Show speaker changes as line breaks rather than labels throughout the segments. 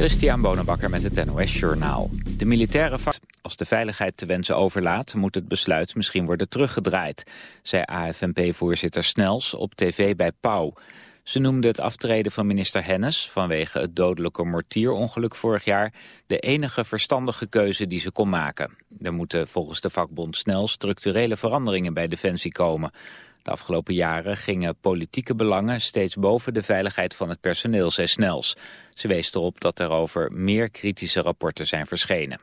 Christian Bonenbakker met het NOS Journaal. De militaire als de veiligheid te wensen overlaat... moet het besluit misschien worden teruggedraaid... zei AFNP-voorzitter Snels op tv bij Pauw. Ze noemde het aftreden van minister Hennis... vanwege het dodelijke mortierongeluk vorig jaar... de enige verstandige keuze die ze kon maken. Er moeten volgens de vakbond snel structurele veranderingen bij Defensie komen... De afgelopen jaren gingen politieke belangen steeds boven de veiligheid van het personeel, zei Snels. Ze wees erop dat er over meer kritische rapporten zijn verschenen.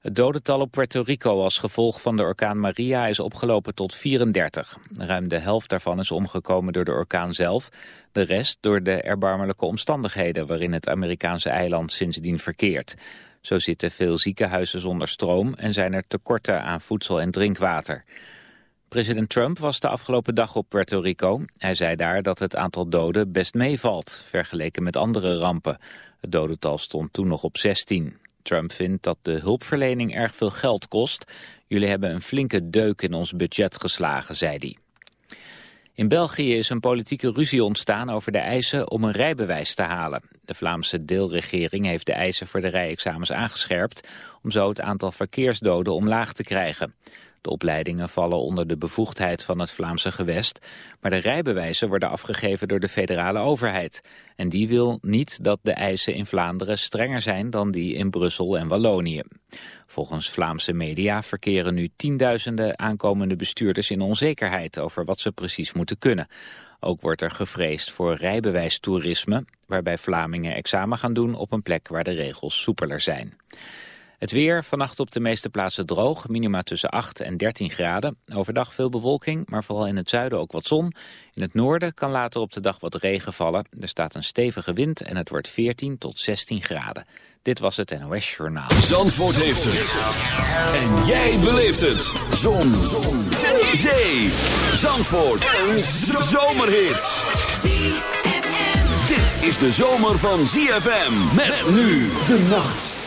Het dodental op Puerto Rico als gevolg van de orkaan Maria is opgelopen tot 34. Ruim de helft daarvan is omgekomen door de orkaan zelf. De rest door de erbarmelijke omstandigheden waarin het Amerikaanse eiland sindsdien verkeert. Zo zitten veel ziekenhuizen zonder stroom en zijn er tekorten aan voedsel en drinkwater. President Trump was de afgelopen dag op Puerto Rico. Hij zei daar dat het aantal doden best meevalt, vergeleken met andere rampen. Het dodental stond toen nog op 16. Trump vindt dat de hulpverlening erg veel geld kost. Jullie hebben een flinke deuk in ons budget geslagen, zei hij. In België is een politieke ruzie ontstaan over de eisen om een rijbewijs te halen. De Vlaamse deelregering heeft de eisen voor de rijexamens aangescherpt... om zo het aantal verkeersdoden omlaag te krijgen. De opleidingen vallen onder de bevoegdheid van het Vlaamse gewest, maar de rijbewijzen worden afgegeven door de federale overheid. En die wil niet dat de eisen in Vlaanderen strenger zijn dan die in Brussel en Wallonië. Volgens Vlaamse media verkeren nu tienduizenden aankomende bestuurders in onzekerheid over wat ze precies moeten kunnen. Ook wordt er gevreesd voor rijbewijstoerisme, waarbij Vlamingen examen gaan doen op een plek waar de regels soepeler zijn. Het weer, vannacht op de meeste plaatsen droog, minima tussen 8 en 13 graden. Overdag veel bewolking, maar vooral in het zuiden ook wat zon. In het noorden kan later op de dag wat regen vallen. Er staat een stevige wind en het wordt 14 tot 16 graden. Dit was het NOS Journaal.
Zandvoort heeft het. En jij beleeft het. Zon. zon. Zee. Zandvoort. Een zomerhit. Dit is de zomer van ZFM. Met nu de nacht.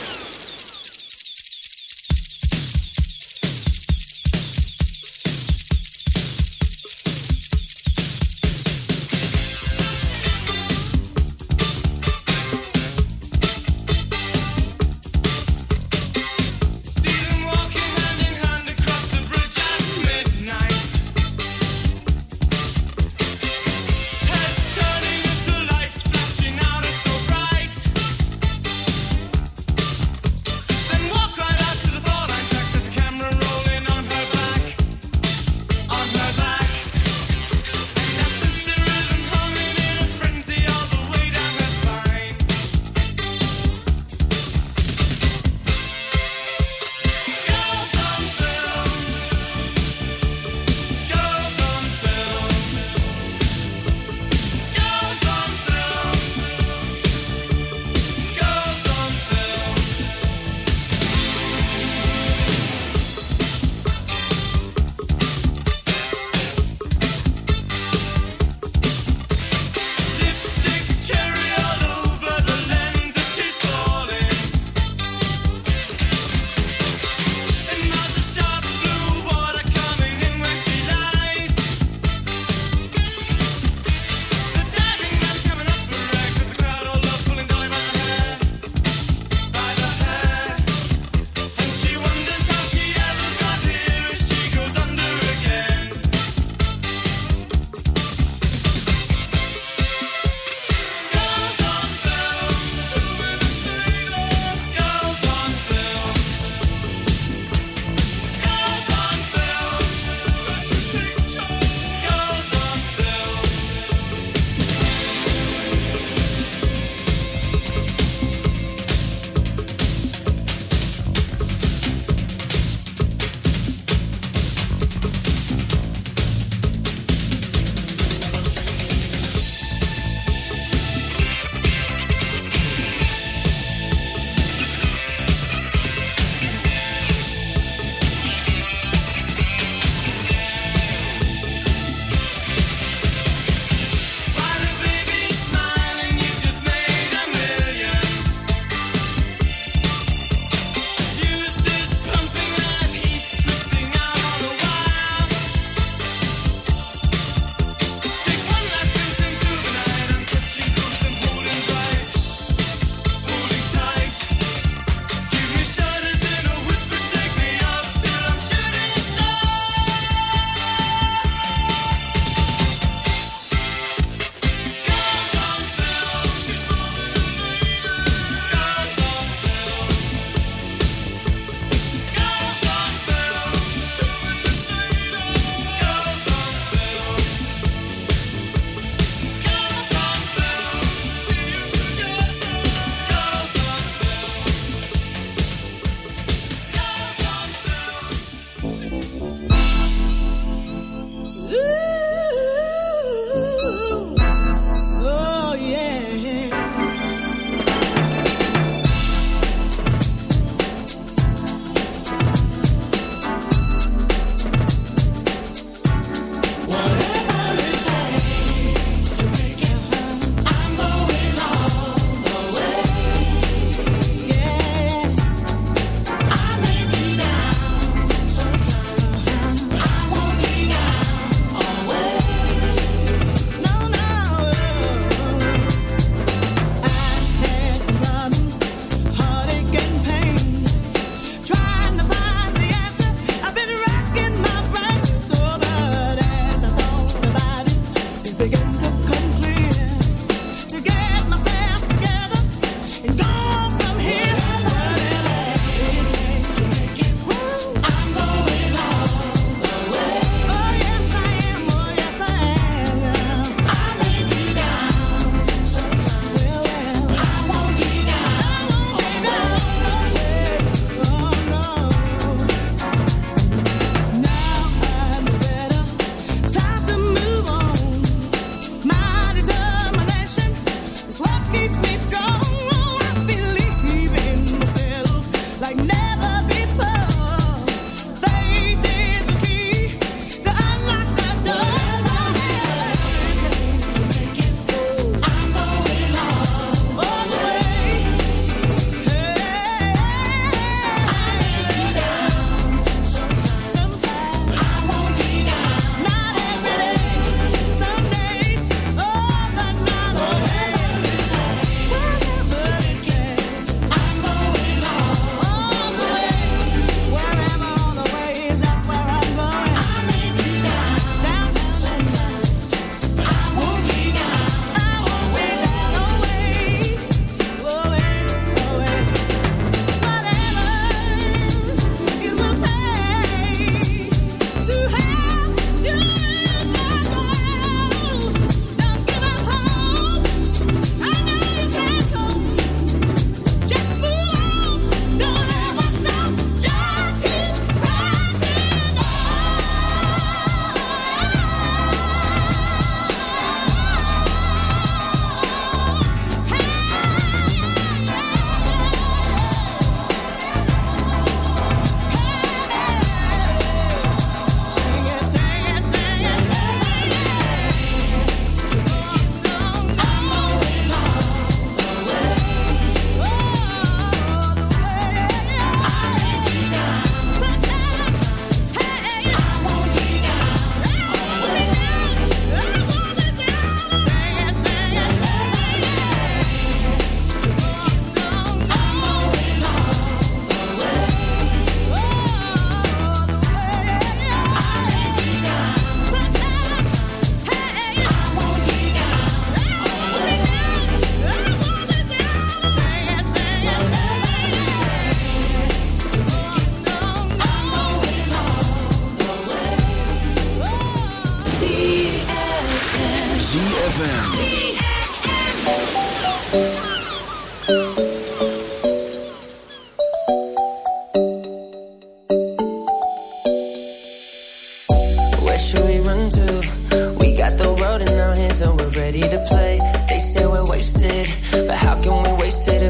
you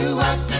you up.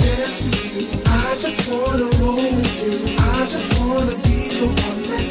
just wanna roll with you. I just wanna be the one that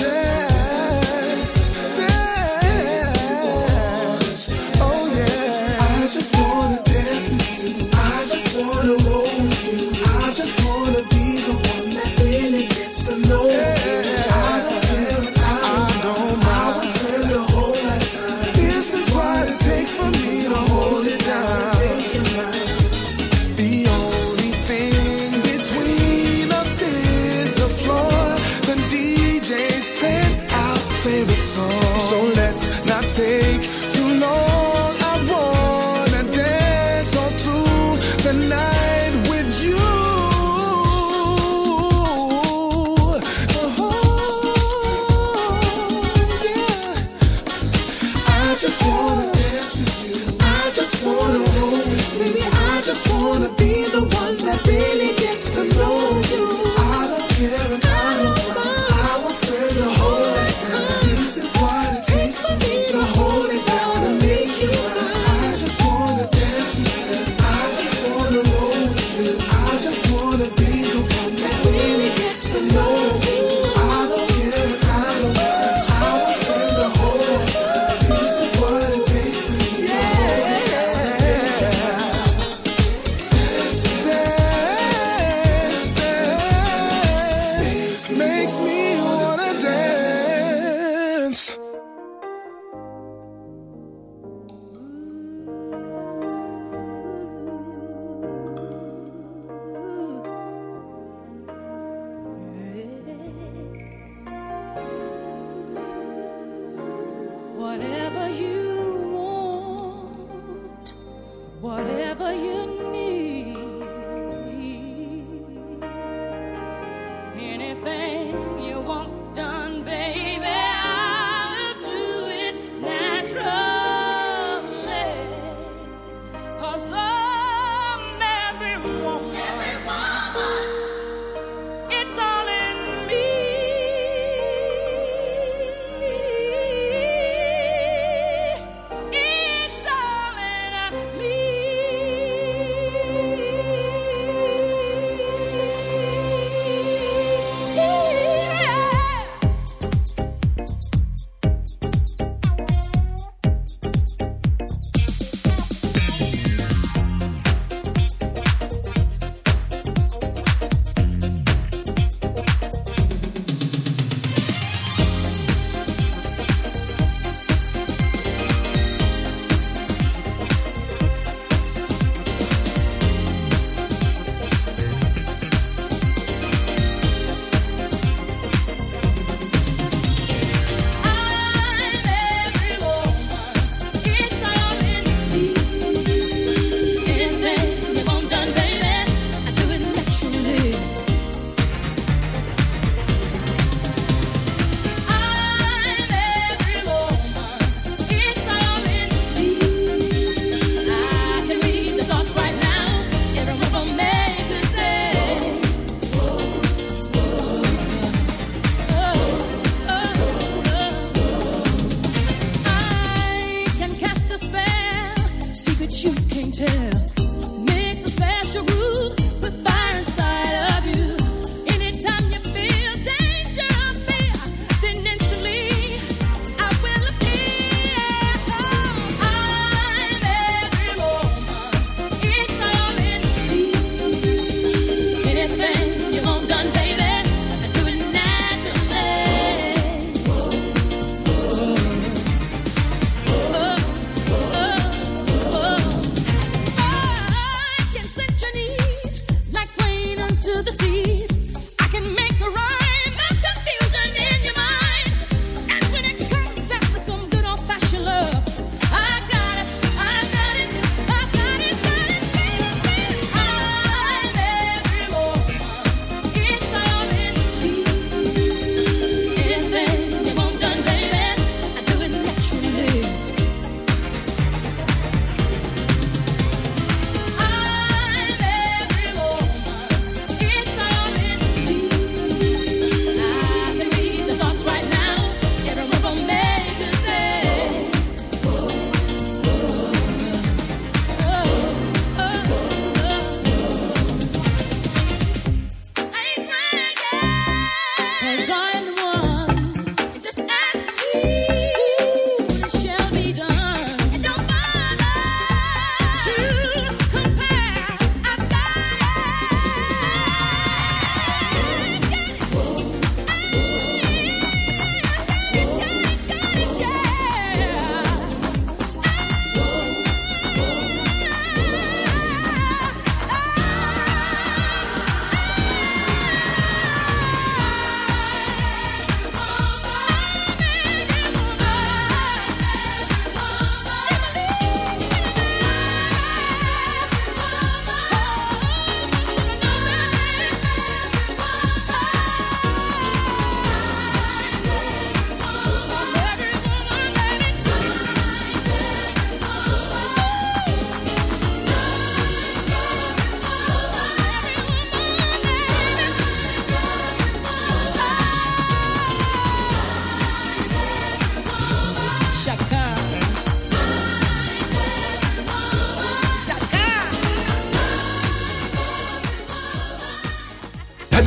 It's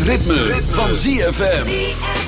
ritme, van ZFM.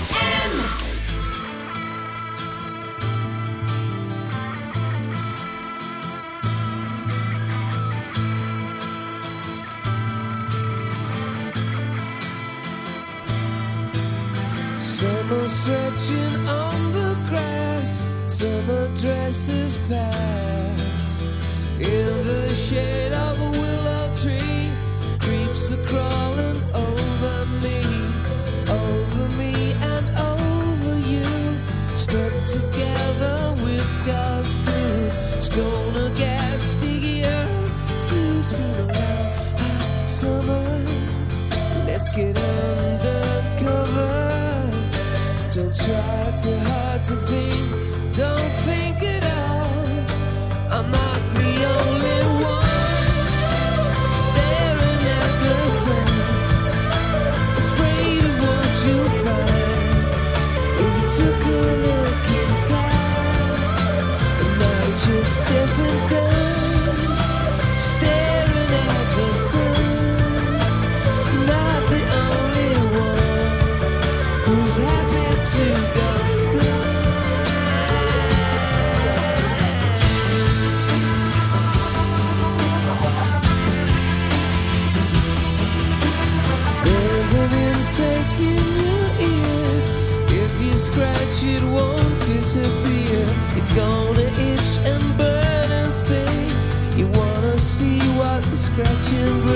bet you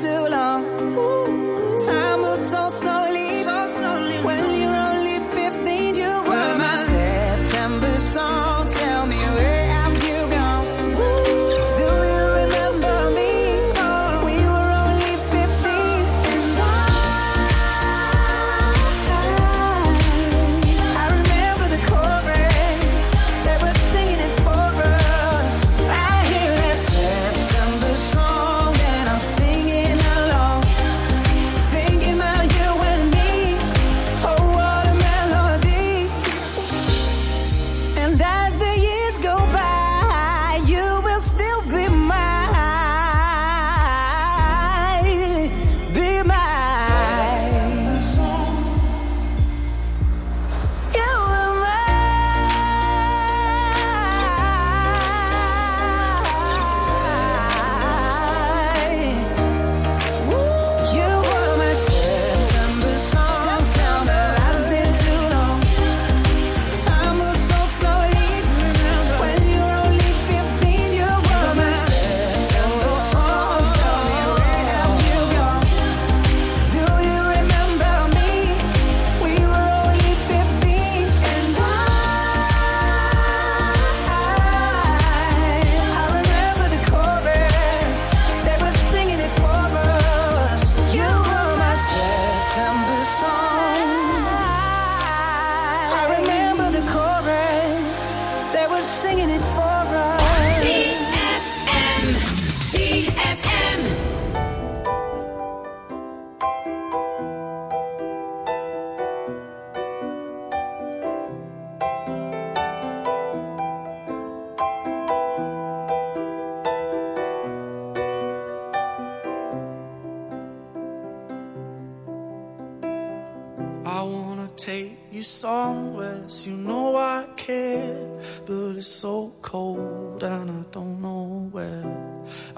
too long.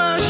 my